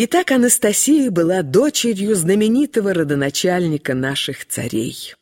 Итак, Анастасия была дочерью знаменитого родоначальника наших царей.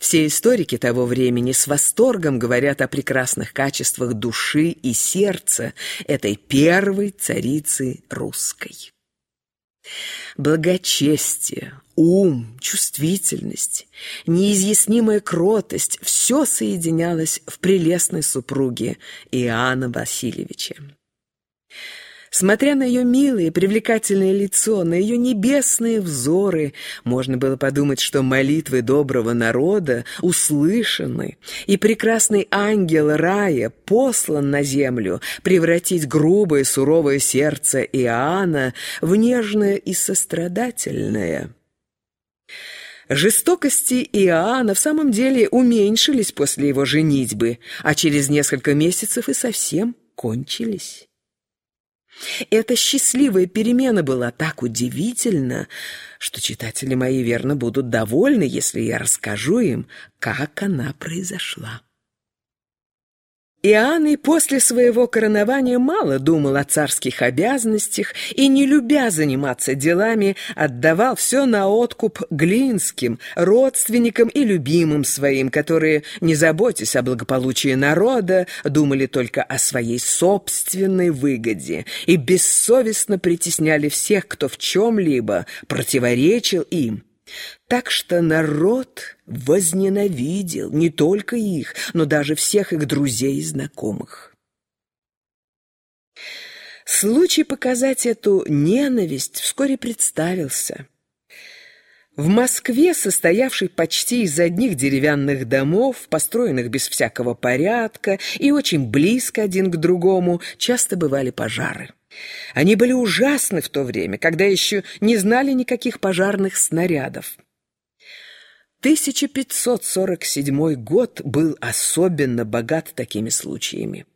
Все историки того времени с восторгом говорят о прекрасных качествах души и сердца этой первой царицы русской. Благочестие, ум, чувствительность, неизъяснимая кротость – все соединялось в прелестной супруге Иоанна Васильевича. Смотря на ее милое, привлекательное лицо, на ее небесные взоры, можно было подумать, что молитвы доброго народа услышаны, и прекрасный ангел рая послан на землю превратить грубое суровое сердце Иоанна в нежное и сострадательное. Жестокости Иоанна в самом деле уменьшились после его женитьбы, а через несколько месяцев и совсем кончились. Эта счастливая перемена была так удивительна, что читатели мои верно будут довольны, если я расскажу им, как она произошла. Иоанн и после своего коронования мало думал о царских обязанностях и, не любя заниматься делами, отдавал все на откуп глинским, родственникам и любимым своим, которые, не заботясь о благополучии народа, думали только о своей собственной выгоде и бессовестно притесняли всех, кто в чем-либо противоречил им, так что народ возненавидел не только их, но даже всех их друзей и знакомых. Случай показать эту ненависть вскоре представился. В Москве, состоявшей почти из одних деревянных домов, построенных без всякого порядка и очень близко один к другому, часто бывали пожары. Они были ужасны в то время, когда еще не знали никаких пожарных снарядов. 1547 год был особенно богат такими случаями.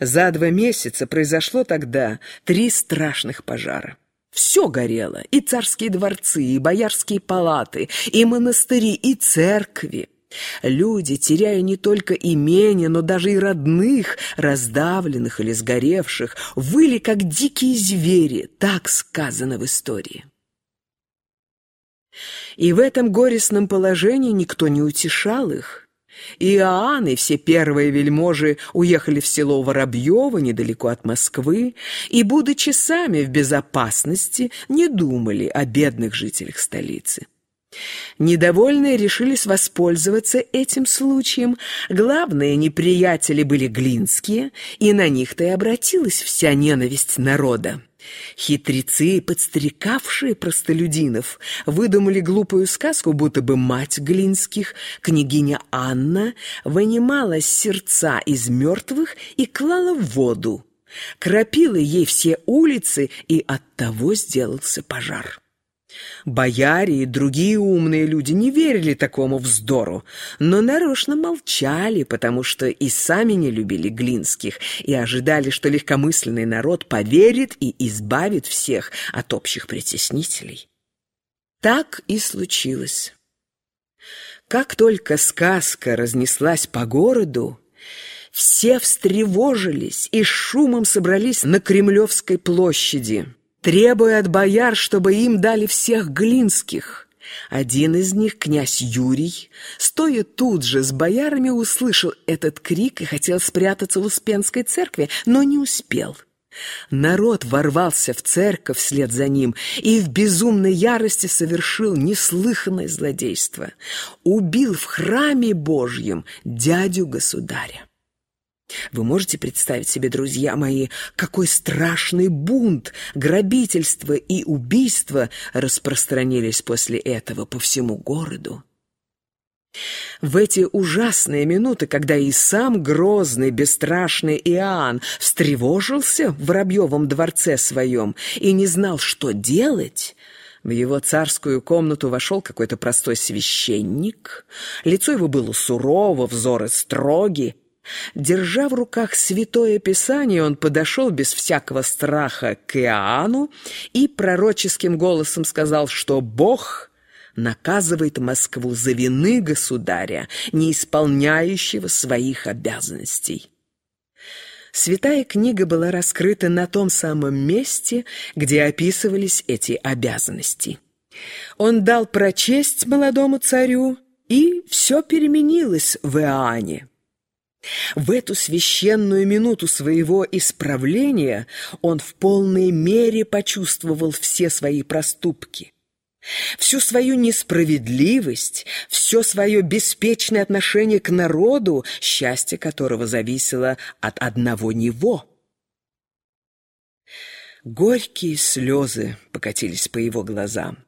За два месяца произошло тогда три страшных пожара. Все горело, и царские дворцы, и боярские палаты, и монастыри, и церкви. Люди, теряя не только имение, но даже и родных, раздавленных или сгоревших, выли, как дикие звери, так сказано в истории. И в этом горестном положении никто не утешал их. Иоанн и все первые вельможи уехали в село Воробьево, недалеко от Москвы, и, будучи сами в безопасности, не думали о бедных жителях столицы. Недовольные решились воспользоваться этим случаем. Главные неприятели были глинские, и на них-то и обратилась вся ненависть народа. Хитрецы, подстрекавшие простолюдинов, выдумали глупую сказку, будто бы мать Глинских, княгиня Анна, вынимала сердца из мертвых и клала в воду. Кропила ей все улицы, и оттого сделался пожар. Бояре и другие умные люди не верили такому вздору, но нарочно молчали, потому что и сами не любили Глинских и ожидали, что легкомысленный народ поверит и избавит всех от общих притеснителей. Так и случилось. Как только сказка разнеслась по городу, все встревожились и шумом собрались на Кремлевской площади требуя от бояр, чтобы им дали всех глинских. Один из них, князь Юрий, стоя тут же с боярами, услышал этот крик и хотел спрятаться в Успенской церкви, но не успел. Народ ворвался в церковь вслед за ним и в безумной ярости совершил неслыханное злодейство. Убил в храме Божьем дядю государя. Вы можете представить себе, друзья мои, какой страшный бунт, грабительство и убийство распространились после этого по всему городу? В эти ужасные минуты, когда и сам грозный, бесстрашный Иоанн встревожился в Воробьевом дворце своем и не знал, что делать, в его царскую комнату вошел какой-то простой священник. Лицо его было сурово, взоры строги, Держа в руках святое писание, он подошел без всякого страха к Иоанну и пророческим голосом сказал, что Бог наказывает Москву за вины государя, не исполняющего своих обязанностей. Святая книга была раскрыта на том самом месте, где описывались эти обязанности. Он дал прочесть молодому царю, и все переменилось в Иоанне. В эту священную минуту своего исправления он в полной мере почувствовал все свои проступки. Всю свою несправедливость, все свое беспечное отношение к народу, счастье которого зависело от одного него. Горькие слезы покатились по его глазам.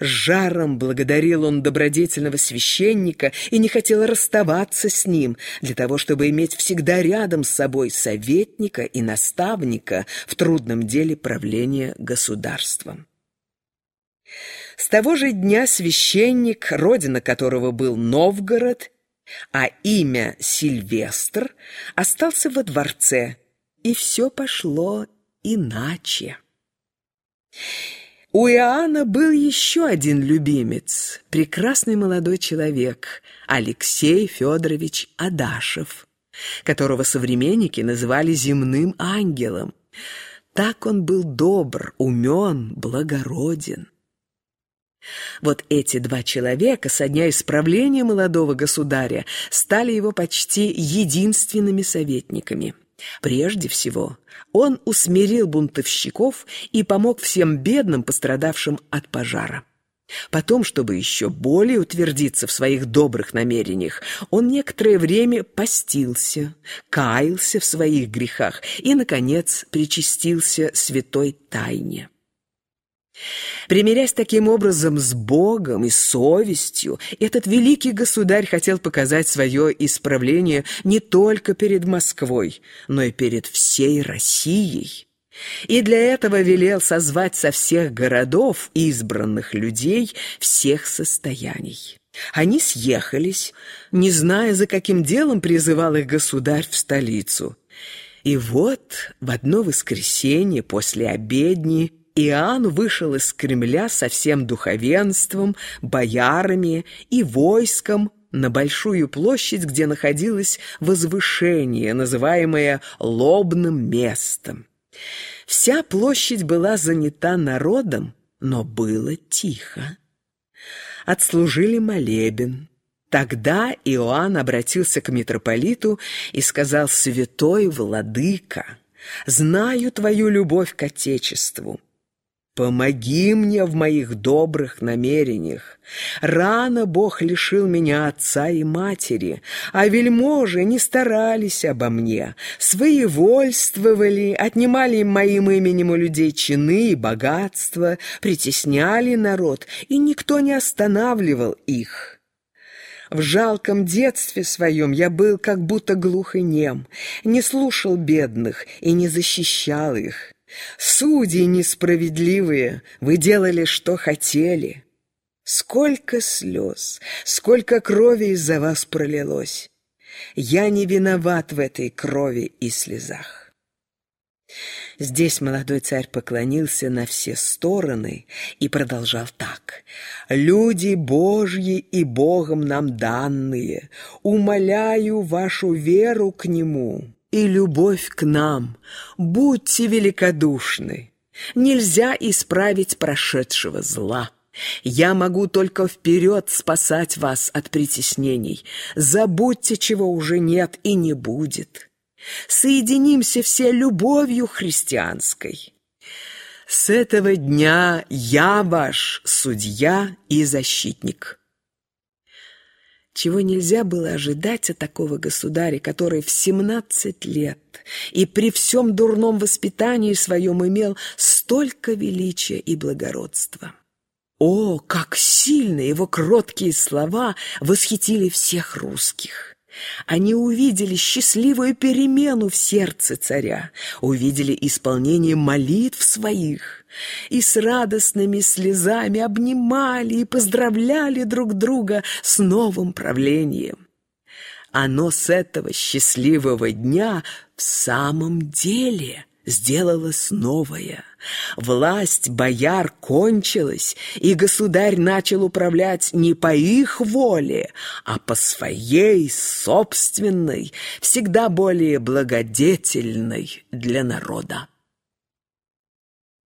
С жаром благодарил он добродетельного священника и не хотел расставаться с ним, для того, чтобы иметь всегда рядом с собой советника и наставника в трудном деле правления государством. С того же дня священник, родина которого был Новгород, а имя Сильвестр, остался во дворце, и все пошло иначе. У Иоанна был еще один любимец, прекрасный молодой человек, Алексей Федорович Адашев, которого современники называли земным ангелом. Так он был добр, умен, благороден. Вот эти два человека со дня исправления молодого государя стали его почти единственными советниками. Прежде всего, он усмирил бунтовщиков и помог всем бедным, пострадавшим от пожара. Потом, чтобы еще более утвердиться в своих добрых намерениях, он некоторое время постился, каялся в своих грехах и, наконец, причастился святой тайне. Примирясь таким образом с Богом и совестью, этот великий государь хотел показать свое исправление не только перед Москвой, но и перед всей Россией. И для этого велел созвать со всех городов избранных людей всех состояний. Они съехались, не зная, за каким делом призывал их государь в столицу. И вот в одно воскресенье после обедни Иоанн вышел из Кремля со всем духовенством, боярами и войском на большую площадь, где находилось возвышение, называемое Лобным местом. Вся площадь была занята народом, но было тихо. Отслужили молебен. Тогда Иоанн обратился к митрополиту и сказал «Святой Владыка, знаю твою любовь к Отечеству». Помоги мне в моих добрых намерениях. Рано Бог лишил меня отца и матери, а вельможи не старались обо мне, своевольствовали, отнимали моим именем у людей чины и богатства, притесняли народ, и никто не останавливал их. В жалком детстве своем я был как будто глух и нем, не слушал бедных и не защищал их. Судьи несправедливые, вы делали, что хотели. Сколько слез, сколько крови из-за вас пролилось. Я не виноват в этой крови и слезах. Здесь молодой царь поклонился на все стороны и продолжал так. «Люди Божьи и Богом нам данные, умоляю вашу веру к Нему» и любовь к нам. Будьте великодушны. Нельзя исправить прошедшего зла. Я могу только вперед спасать вас от притеснений. Забудьте, чего уже нет и не будет. Соединимся все любовью христианской. С этого дня я ваш судья и защитник» чего нельзя было ожидать от такого государя, который в семнадцать лет и при всем дурном воспитании своем имел столько величия и благородства. О, как сильно его кроткие слова восхитили всех русских! Они увидели счастливую перемену в сердце царя, увидели исполнение молитв своих и с радостными слезами обнимали и поздравляли друг друга с новым правлением. Оно с этого счастливого дня в самом деле сделалась новая. Власть бояр кончилась, и государь начал управлять не по их воле, а по своей собственной, всегда более благодетельной для народа.